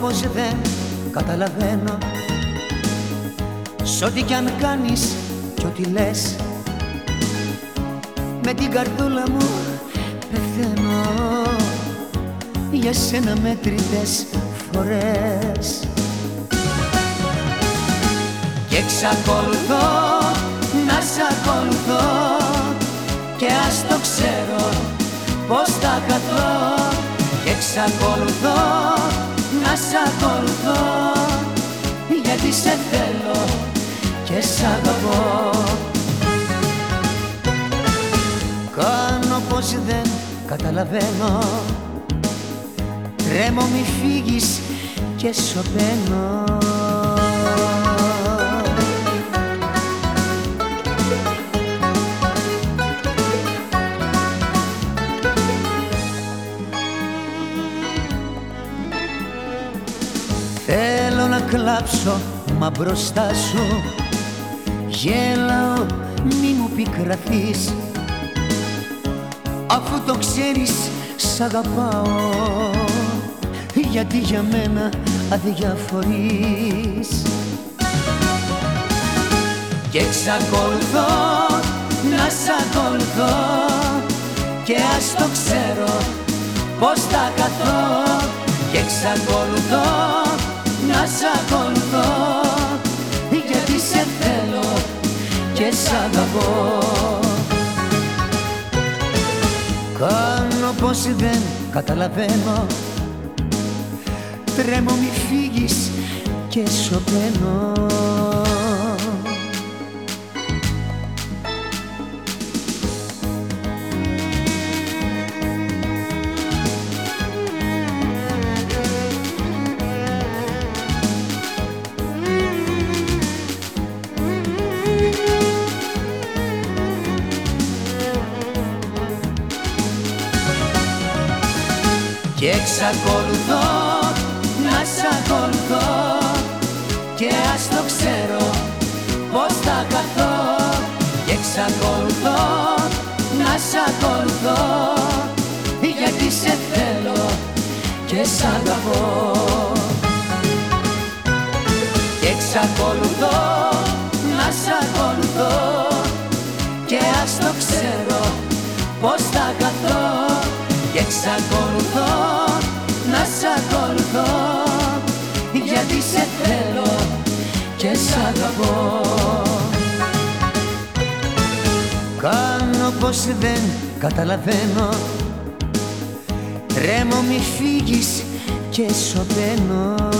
πως δεν καταλαβαίνω. Σ' ό,τι κι αν κάνεις κι ό,τι λες Με την καρδούλα μου πεθαίνω. Για σένα μέτρητες φορές. Και εξακολουθώ να σ' ακολουθώ Και ας το ξέρω πως θα χαθώ. Και εξακολουθώ καταλαβαίνω. Τρέμω μη φύγεις και σωπαίνω. Θέλω να κλάψω μα μπροστά σου Γέλαω μη μου πικραθείς Αφού το ξέρεις σ' αγαπάω. Γιατί για μένα αδιαφορείς. Και εξακολουθώ να σ' ακολουθώ. Και ας το ξέρω πως θα καθώ. Και εξακολουθώ να σ' ακολουθώ. Γιατί σε θέλω και σ' αγαπώ Κάνω πως δεν καταλαβαίνω. Τρέμω μη φύγεις και σωπαίνω Και εξακολουθώ να σ' ακολουθώ. Και ας το ξέρω πως θα χαθώ Και εξακολουθώ να σ' ακολουθώ. Γιατί σε θέλω και σ' αγαπώ. Και εξακολουθώ να σ' ακολουθώ. Και ας το ξέρω πως θα χαθώ και εξακολουθώ πως δεν καταλαβαίνω. Τρέμω μη φύγεις και σωπαίνω